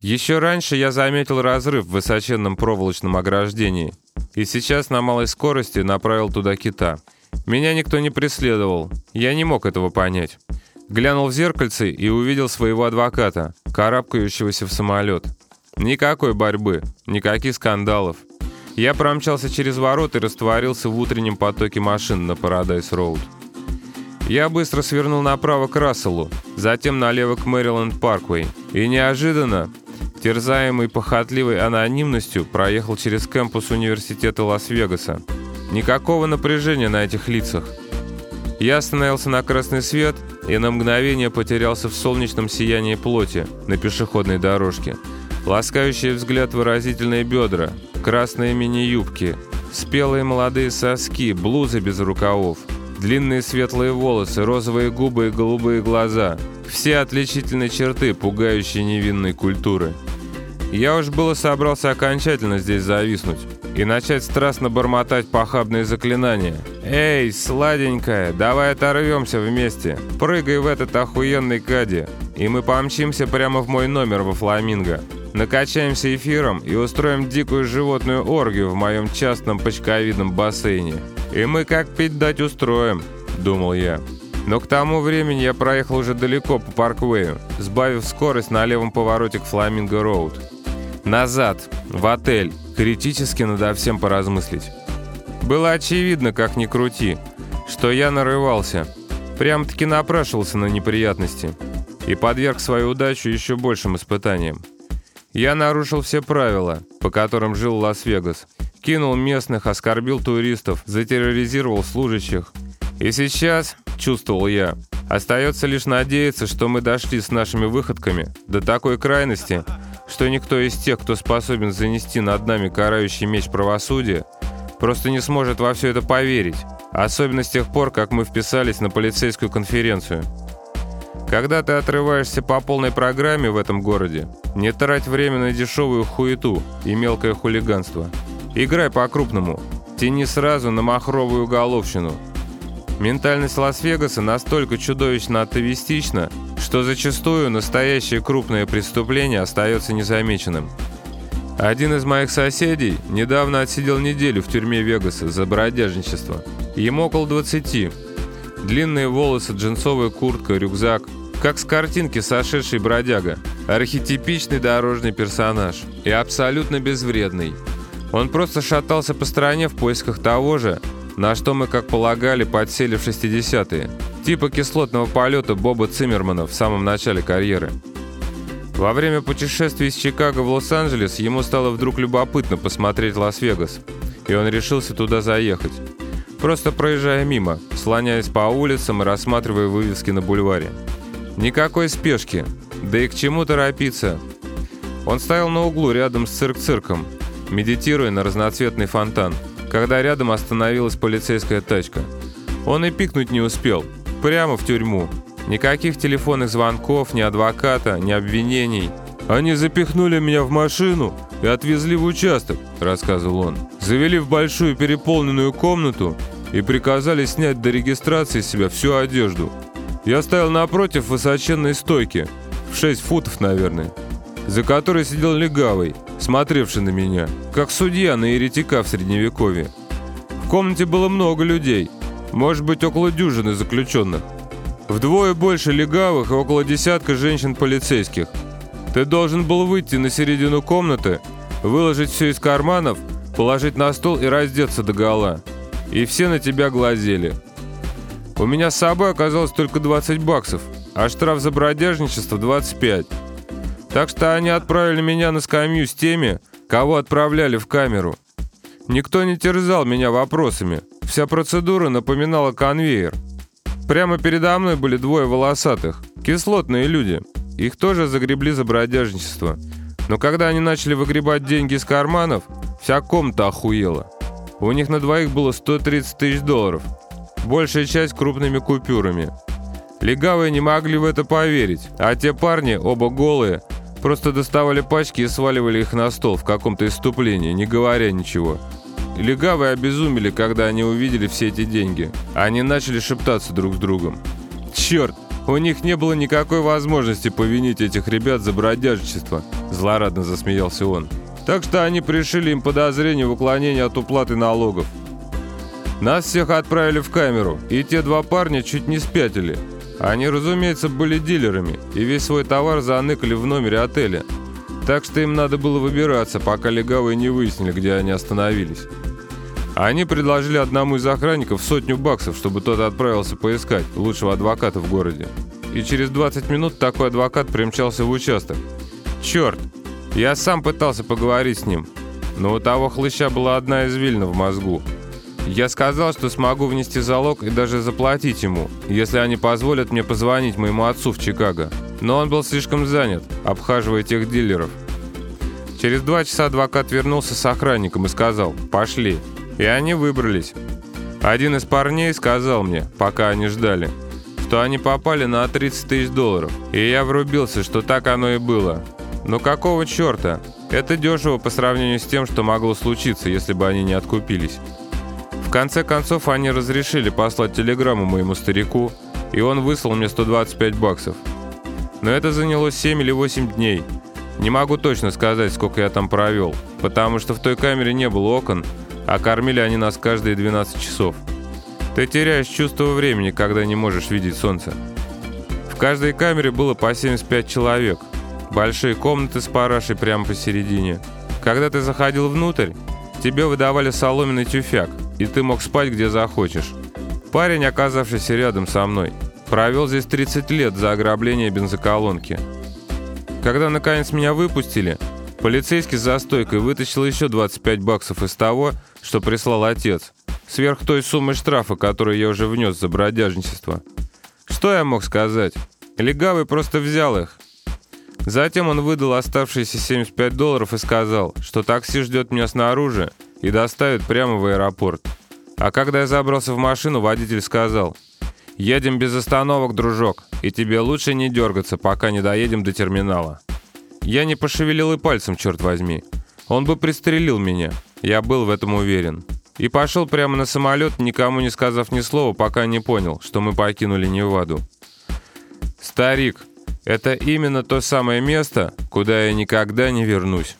Еще раньше я заметил разрыв в высоченном проволочном ограждении, и сейчас на малой скорости направил туда кита. Меня никто не преследовал, я не мог этого понять. Глянул в зеркальце и увидел своего адвоката, карабкающегося в самолет. Никакой борьбы, никаких скандалов. Я промчался через ворота и растворился в утреннем потоке машин на Парадайс-Роуд. Я быстро свернул направо к Расселу, затем налево к Мэриленд-Парквей. И неожиданно, терзаемый похотливой анонимностью, проехал через кампус университета Лас-Вегаса. Никакого напряжения на этих лицах. Я остановился на красный свет и на мгновение потерялся в солнечном сиянии плоти на пешеходной дорожке. Ласкающий взгляд выразительные бедра, красные мини-юбки, спелые молодые соски, блузы без рукавов, длинные светлые волосы, розовые губы и голубые глаза. Все отличительные черты пугающей невинной культуры. Я уж было собрался окончательно здесь зависнуть и начать страстно бормотать похабные заклинания. «Эй, сладенькая, давай оторвемся вместе, прыгай в этот охуенный кади, и мы помчимся прямо в мой номер во Фламинго». Накачаемся эфиром и устроим дикую животную оргию в моем частном почковидном бассейне. И мы как пить дать устроим, думал я. Но к тому времени я проехал уже далеко по парквею, сбавив скорость на левом повороте к Фламинго-Роуд. Назад, в отель, критически надо всем поразмыслить. Было очевидно, как ни крути, что я нарывался, прям-таки напрашивался на неприятности и подверг свою удачу еще большим испытаниям. Я нарушил все правила, по которым жил Лас-Вегас. Кинул местных, оскорбил туристов, затерроризировал служащих. И сейчас, чувствовал я, остается лишь надеяться, что мы дошли с нашими выходками до такой крайности, что никто из тех, кто способен занести над нами карающий меч правосудия, просто не сможет во все это поверить. Особенно с тех пор, как мы вписались на полицейскую конференцию. Когда ты отрываешься по полной программе в этом городе, не трать время на дешевую хуету и мелкое хулиганство. Играй по-крупному. Тяни сразу на махровую головщину. Ментальность Лас-Вегаса настолько чудовищно атовистична, что зачастую настоящее крупное преступление остается незамеченным. Один из моих соседей недавно отсидел неделю в тюрьме Вегаса за бродяжничество. Ему около 20. Длинные волосы, джинсовая куртка, рюкзак – как с картинки сошедший бродяга. Архетипичный дорожный персонаж. И абсолютно безвредный. Он просто шатался по стране в поисках того же, на что мы, как полагали, подсели в 60-е. Типа кислотного полета Боба Циммермана в самом начале карьеры. Во время путешествия из Чикаго в Лос-Анджелес ему стало вдруг любопытно посмотреть Лас-Вегас, и он решился туда заехать. Просто проезжая мимо, слоняясь по улицам и рассматривая вывески на бульваре. Никакой спешки, да и к чему торопиться. Он стоял на углу рядом с цирк-цирком, медитируя на разноцветный фонтан, когда рядом остановилась полицейская тачка. Он и пикнуть не успел, прямо в тюрьму. Никаких телефонных звонков, ни адвоката, ни обвинений. «Они запихнули меня в машину и отвезли в участок», — рассказывал он. «Завели в большую переполненную комнату и приказали снять до регистрации с себя всю одежду. Я стоял напротив высоченной стойки, в 6 футов, наверное, за которой сидел легавый, смотревший на меня, как судья на еретика в Средневековье. В комнате было много людей, может быть, около дюжины заключенных. Вдвое больше легавых и около десятка женщин-полицейских. Ты должен был выйти на середину комнаты, выложить все из карманов, положить на стол и раздеться до гола. И все на тебя глазели. У меня с собой оказалось только 20 баксов, а штраф за бродяжничество 25. Так что они отправили меня на скамью с теми, кого отправляли в камеру. Никто не терзал меня вопросами. Вся процедура напоминала конвейер. Прямо передо мной были двое волосатых, кислотные люди. Их тоже загребли за бродяжничество. Но когда они начали выгребать деньги из карманов, вся комната охуела. У них на двоих было 130 тысяч долларов – большая часть крупными купюрами. Легавые не могли в это поверить, а те парни, оба голые, просто доставали пачки и сваливали их на стол в каком-то иступлении, не говоря ничего. Легавые обезумели, когда они увидели все эти деньги. Они начали шептаться друг с другом. Черт, у них не было никакой возможности повинить этих ребят за бродяжничество. Злорадно засмеялся он. Так что они пришили им подозрение в уклонении от уплаты налогов. Нас всех отправили в камеру, и те два парня чуть не спятили. Они, разумеется, были дилерами, и весь свой товар заныкали в номере отеля. Так что им надо было выбираться, пока легавые не выяснили, где они остановились. Они предложили одному из охранников сотню баксов, чтобы тот отправился поискать лучшего адвоката в городе. И через 20 минут такой адвокат примчался в участок. Черт! Я сам пытался поговорить с ним, но у того хлыща была одна извилина в мозгу. Я сказал, что смогу внести залог и даже заплатить ему, если они позволят мне позвонить моему отцу в Чикаго. Но он был слишком занят, обхаживая тех дилеров. Через два часа адвокат вернулся с охранником и сказал «Пошли». И они выбрались. Один из парней сказал мне, пока они ждали, что они попали на 30 тысяч долларов. И я врубился, что так оно и было. Но какого черта? Это дешево по сравнению с тем, что могло случиться, если бы они не откупились. В конце концов, они разрешили послать телеграмму моему старику, и он выслал мне 125 баксов. Но это заняло 7 или 8 дней. Не могу точно сказать, сколько я там провел, потому что в той камере не было окон, а кормили они нас каждые 12 часов. Ты теряешь чувство времени, когда не можешь видеть солнце. В каждой камере было по 75 человек. Большие комнаты с парашей прямо посередине. Когда ты заходил внутрь, тебе выдавали соломенный тюфяк, и ты мог спать где захочешь. Парень, оказавшийся рядом со мной, провел здесь 30 лет за ограбление бензоколонки. Когда наконец меня выпустили, полицейский за стойкой вытащил еще 25 баксов из того, что прислал отец, сверх той суммы штрафа, которую я уже внес за бродяжничество. Что я мог сказать? Легавый просто взял их. Затем он выдал оставшиеся 75 долларов и сказал, что такси ждет меня снаружи и доставит прямо в аэропорт. А когда я забрался в машину, водитель сказал, «Едем без остановок, дружок, и тебе лучше не дергаться, пока не доедем до терминала». Я не пошевелил и пальцем, черт возьми. Он бы пристрелил меня, я был в этом уверен. И пошел прямо на самолет, никому не сказав ни слова, пока не понял, что мы покинули Неваду. «Старик, это именно то самое место, куда я никогда не вернусь».